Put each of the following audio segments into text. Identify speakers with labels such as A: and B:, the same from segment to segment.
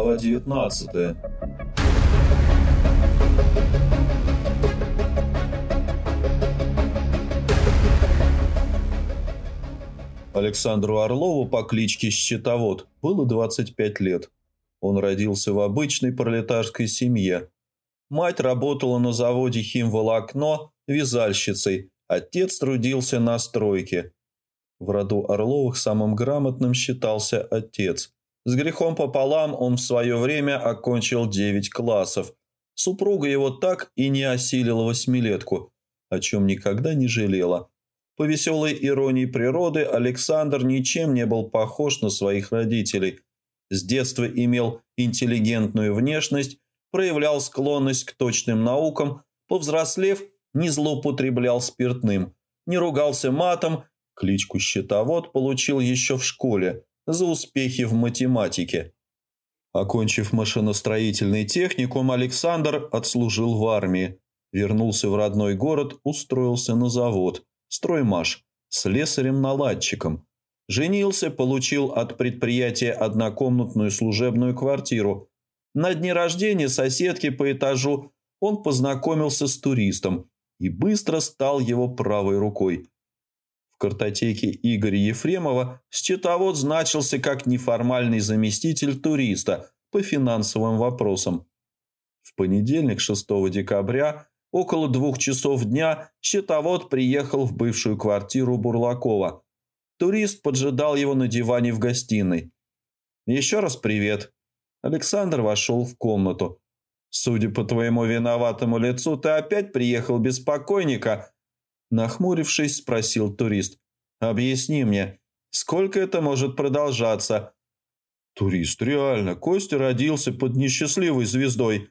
A: Глава 19 Александру Орлову по кличке Щитовод было 25 лет. Он родился в обычной пролетарской семье. Мать работала на заводе химволокно вязальщицей, отец трудился на стройке. В роду Орловых самым грамотным считался отец. С грехом пополам он в свое время окончил 9 классов. Супруга его так и не осилила восьмилетку, о чем никогда не жалела. По веселой иронии природы Александр ничем не был похож на своих родителей. С детства имел интеллигентную внешность, проявлял склонность к точным наукам, повзрослев, не злоупотреблял спиртным, не ругался матом, кличку «Щитовод» получил еще в школе за успехи в математике. Окончив машиностроительный техникум, Александр отслужил в армии, вернулся в родной город, устроился на завод, строймаш, слесарем-наладчиком – Женился, получил от предприятия однокомнатную служебную квартиру. На дне рождения соседки по этажу он познакомился с туристом и быстро стал его правой рукой. Картотеке Игоря Ефремова счетовод значился как неформальный заместитель туриста по финансовым вопросам. В понедельник, 6 декабря, около двух часов дня, счетовод приехал в бывшую квартиру Бурлакова – Турист поджидал его на диване в гостиной. «Еще раз привет». Александр вошел в комнату. «Судя по твоему виноватому лицу, ты опять приехал без покойника?» Нахмурившись, спросил турист. «Объясни мне, сколько это может продолжаться?» «Турист, реально, Костя родился под несчастливой звездой».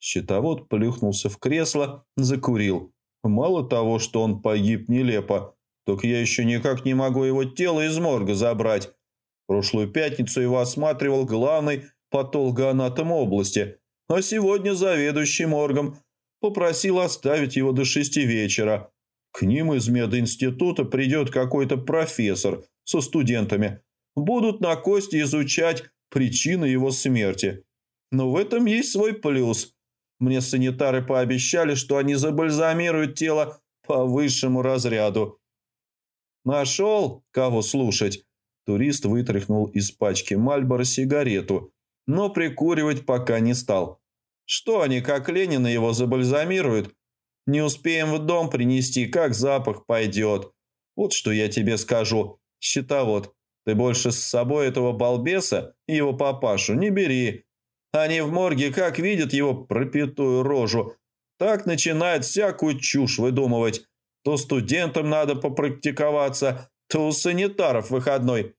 A: Щитовод плюхнулся в кресло, закурил. Мало того, что он погиб нелепо, только я еще никак не могу его тело из морга забрать. Прошлую пятницу его осматривал главный патологоанатом области, а сегодня заведующий моргом попросил оставить его до шести вечера. К ним из мединститута придет какой-то профессор со студентами. Будут на кости изучать причины его смерти. Но в этом есть свой плюс. Мне санитары пообещали, что они забальзамируют тело по высшему разряду. «Нашел, кого слушать?» Турист вытряхнул из пачки Мальбора сигарету, но прикуривать пока не стал. «Что они, как Ленина, его забальзамируют? Не успеем в дом принести, как запах пойдет. Вот что я тебе скажу, щитовод. Ты больше с собой этого балбеса и его папашу не бери. Они в морге как видят его пропитую рожу, так начинают всякую чушь выдумывать. То студентам надо попрактиковаться, то у санитаров выходной.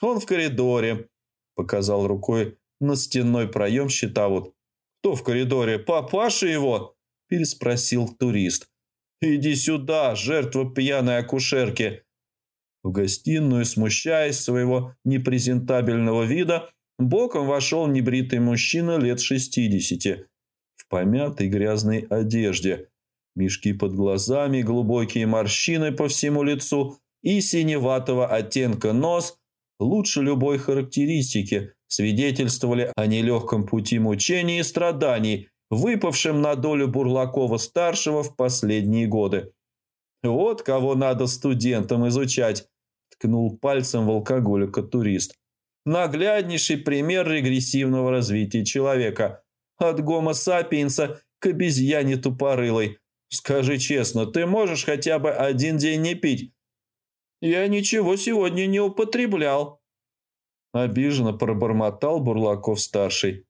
A: Он в коридоре, показал рукой на стенной проем щитовод. Кто в коридоре? Папаша его? Переспросил турист. Иди сюда, жертва пьяной акушерки. В гостиную, смущаясь своего непрезентабельного вида, боком вошел небритый мужчина лет шестидесяти в помятой грязной одежде Мешки под глазами, глубокие морщины по всему лицу и синеватого оттенка нос лучше любой характеристики свидетельствовали о нелегком пути мучений и страданий, выпавшем на долю Бурлакова-старшего в последние годы. «Вот кого надо студентам изучать», – ткнул пальцем в алкоголика турист. «Нагляднейший пример регрессивного развития человека. От гомо сапиенса к обезьяне тупорылой, Скажи честно, ты можешь хотя бы один день не пить? Я ничего сегодня не употреблял. Обиженно пробормотал Бурлаков-старший.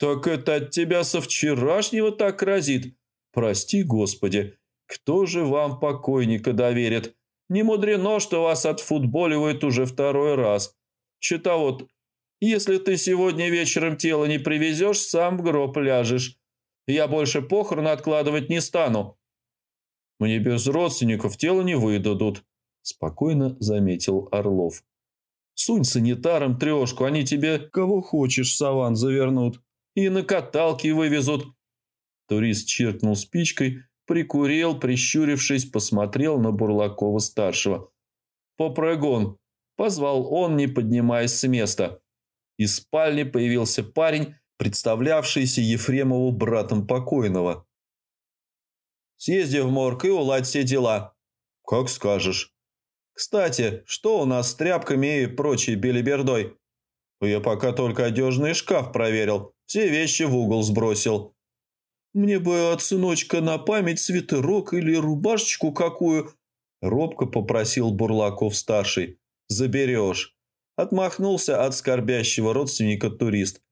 A: Так это от тебя со вчерашнего так разит. Прости, Господи, кто же вам покойника доверит? Не мудрено, что вас отфутболивают уже второй раз. Счетовод, если ты сегодня вечером тело не привезешь, сам в гроб ляжешь. Я больше похорон откладывать не стану. Мне без родственников тело не выдадут», – спокойно заметил Орлов. «Сунь санитарам трешку, они тебе кого хочешь саван завернут и на каталке вывезут». Турист чиркнул спичкой, прикурил, прищурившись, посмотрел на Бурлакова-старшего. «Попрыгун!» – позвал он, не поднимаясь с места. Из спальни появился парень, представлявшийся Ефремову братом покойного. «Съезди в морг и уладь все дела». «Как скажешь». «Кстати, что у нас с тряпками и прочей белибердой?» «Я пока только одежный шкаф проверил, все вещи в угол сбросил». «Мне бы от сыночка на память свитерок или рубашечку какую», — робко попросил Бурлаков-старший. «Заберешь». Отмахнулся от скорбящего родственника турист.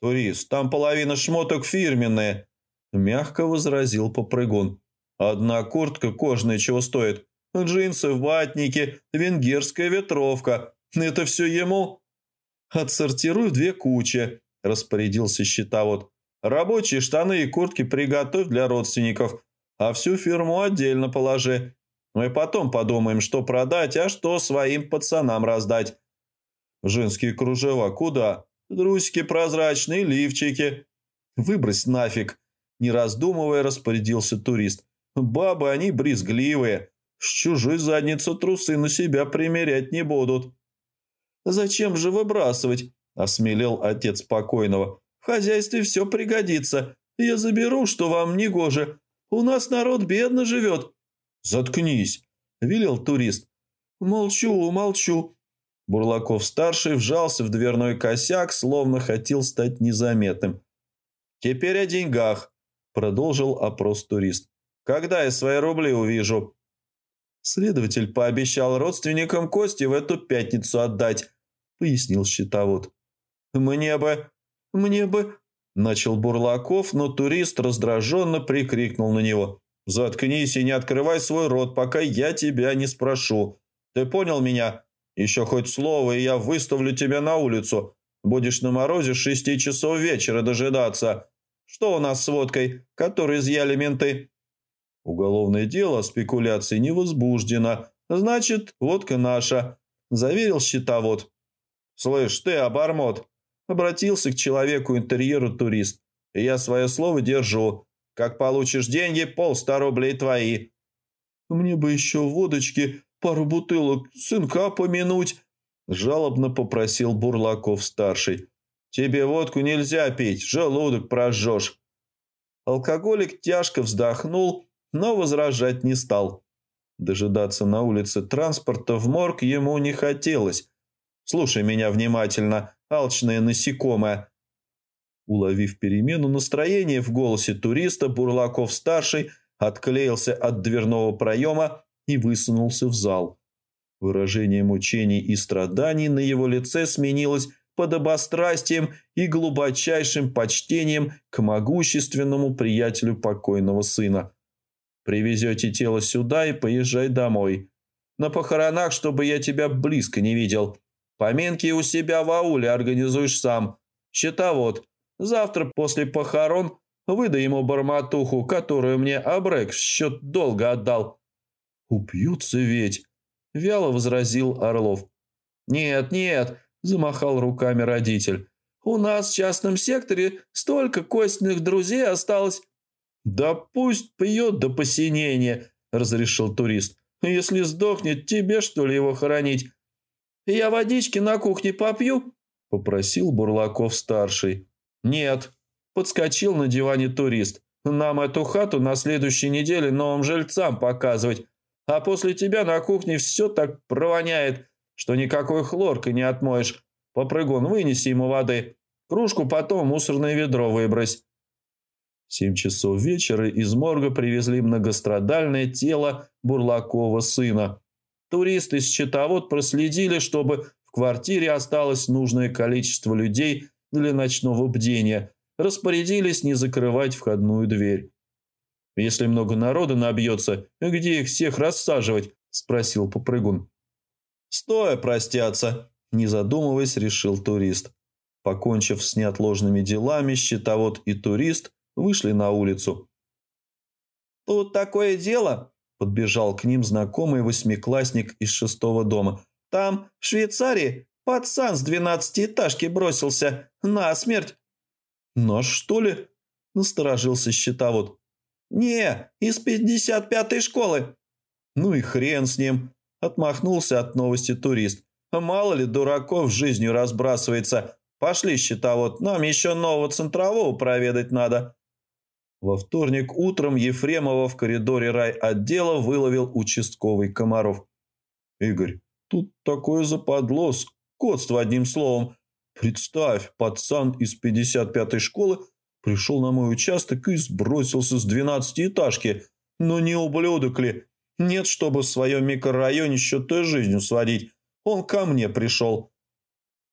A: «Турист, там половина шмоток фирменные», – мягко возразил попрыгун. «Одна куртка кожаная чего стоит? Джинсы, ватники, венгерская ветровка. Это все ему?» «Отсортируй две кучи», – распорядился счетовод. «Рабочие штаны и куртки приготовь для родственников, а всю фирму отдельно положи. Мы потом подумаем, что продать, а что своим пацанам раздать. Женские кружева куда? Трусики прозрачные, лифчики. Выбрось нафиг. Не раздумывая, распорядился турист. Бабы они брезгливые. С чужой задницы трусы на себя примерять не будут. «Зачем же выбрасывать?» – осмелел отец покойного. «В хозяйстве все пригодится. Я заберу, что вам не гоже. У нас народ бедно живет». «Заткнись», – велел турист. «Молчу, молчу», Бурлаков-старший вжался в дверной косяк, словно хотел стать незаметным. «Теперь о деньгах», – продолжил опрос турист. «Когда я свои рубли увижу?» Следователь пообещал родственникам Кости в эту пятницу отдать, пояснил счетовод. «Мне бы... мне бы...» – начал Бурлаков, но турист раздраженно прикрикнул на него. «Заткнись и не открывай свой рот, пока я тебя не спрошу. Ты понял меня?» Еще хоть слово, и я выставлю тебя на улицу. Будешь на морозе шести часов вечера дожидаться. Что у нас с водкой, которую изъяли менты?» «Уголовное дело о спекуляции не возбуждено. Значит, водка наша», – заверил счетовод. «Слышь, ты, обормот!» – обратился к человеку интерьеру турист. «Я свое слово держу. Как получишь деньги, полста рублей твои». «Мне бы еще водочки пару бутылок сынка помянуть», – жалобно попросил Бурлаков-старший. «Тебе водку нельзя пить, желудок прожжешь». Алкоголик тяжко вздохнул, но возражать не стал. Дожидаться на улице транспорта в морг ему не хотелось. «Слушай меня внимательно, алчное насекомое». Уловив перемену настроения в голосе туриста, Бурлаков-старший отклеился от дверного проема и высунулся в зал. Выражение мучений и страданий на его лице сменилось подобострастием и глубочайшим почтением к могущественному приятелю покойного сына. «Привезете тело сюда и поезжай домой. На похоронах, чтобы я тебя близко не видел. Поминки у себя в ауле организуешь сам. Счетовод. Завтра после похорон выдай ему барматуху, которую мне Абрек в счет долга отдал. «Убьются ведь!» – вяло возразил Орлов. «Нет, нет!» – замахал руками родитель. «У нас в частном секторе столько костных друзей осталось». «Да пусть пьет до посинения», – разрешил турист. «Если сдохнет, тебе что ли его хоронить?» «Я водички на кухне попью?» – попросил Бурлаков-старший. «Нет», – подскочил на диване турист. «Нам эту хату на следующей неделе новым жильцам показывать. А после тебя на кухне все так провоняет, что никакой хлоркой не отмоешь. Попрыгун, вынеси ему воды. Кружку потом в мусорное ведро выбрось. семь часов вечера из морга привезли многострадальное тело Бурлакова сына. Туристы счетовод проследили, чтобы в квартире осталось нужное количество людей для ночного бдения. Распорядились не закрывать входную дверь. «Если много народа набьется, где их всех рассаживать?» – спросил попрыгун. «Стоя простятся», – не задумываясь, решил турист. Покончив с неотложными делами, счетовод и турист вышли на улицу. «Тут такое дело», – подбежал к ним знакомый восьмиклассник из шестого дома. «Там, в Швейцарии, пацан с двенадцатиэтажки бросился. На смерть». «Наш, что ли?» – насторожился счетовод. «Не, из 55-й школы». «Ну и хрен с ним», – отмахнулся от новости турист. «Мало ли дураков жизнью разбрасывается. Пошли, счетовод, нам еще нового центрового проведать надо». Во вторник утром Ефремова в коридоре райотдела выловил участковый Комаров. «Игорь, тут такое западло, скотство одним словом. Представь, пацан из 55-й школы пришел на мой участок и сбросился с двенадцатиэтажки. Ну не ублюдок ли? Нет, чтобы в своем микрорайоне счеты жизнью сводить. Он ко мне пришел.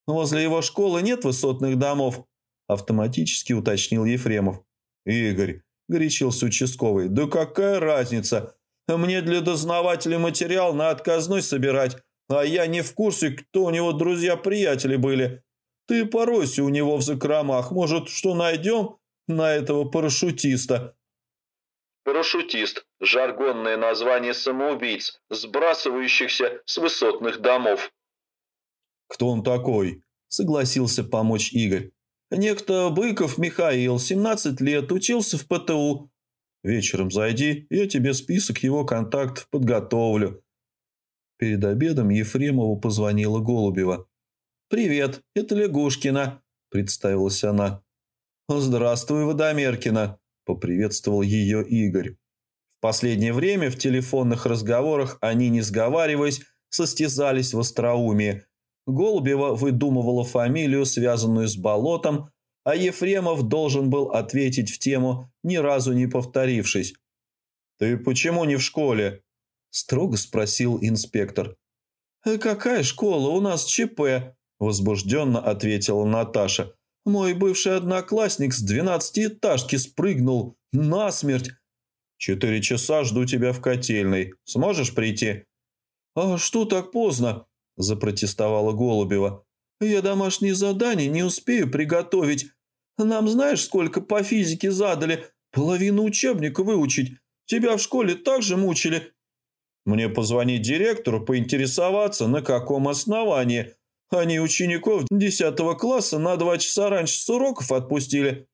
A: Возле его школы нет высотных домов, автоматически уточнил Ефремов. Игорь, горячился участковый, да какая разница? Мне для дознавателя материал на отказной собирать, а я не в курсе, кто у него друзья-приятели были. Ты поройся у него в закромах, может, что найдем на этого парашютиста?»
B: Парашютист – жаргонное название самоубийц, сбрасывающихся с высотных домов.
A: «Кто он такой?» – согласился помочь Игорь. «Некто Быков Михаил, 17 лет, учился в ПТУ. Вечером зайди, я тебе список его контактов подготовлю». Перед обедом Ефремову позвонила Голубева. «Привет, это Лягушкина», – представилась она. «Здравствуй, Водомеркина», – поприветствовал ее Игорь. В последнее время в телефонных разговорах они, не сговариваясь, состязались в остроумии. Голубева выдумывала фамилию, связанную с болотом, а Ефремов должен был ответить в тему, ни разу не повторившись. «Ты почему не в школе?» – строго спросил инспектор. «Э, «Какая школа? У нас ЧП», – возбужденно ответила Наташа. «Мой бывший одноклассник с двенадцатиэтажки спрыгнул насмерть. Четыре часа жду тебя в котельной. Сможешь прийти?» «А что так поздно?» – запротестовала Голубева. «Я домашние задания не успею приготовить. Нам знаешь, сколько по физике задали? Половину учебника выучить. Тебя в школе также мучили». «Мне позвонить директору, поинтересоваться, на каком основании. Они учеников десятого класса на два часа раньше с уроков отпустили».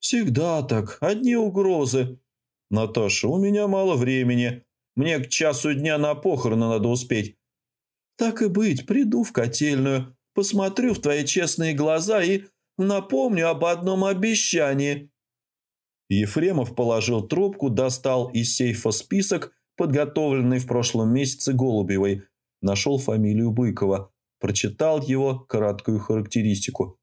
A: «Всегда так. Одни угрозы». «Наташа, у меня мало времени. Мне к часу дня на похороны надо успеть. Так и быть, приду в котельную, посмотрю в твои честные глаза и напомню об одном обещании». Ефремов положил трубку, достал из сейфа список, подготовленный в прошлом месяце Голубевой, нашел фамилию Быкова, прочитал его краткую характеристику.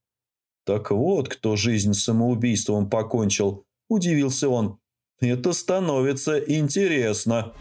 A: «Так вот, кто жизнь самоубийством покончил», – удивился он. «Это становится интересно».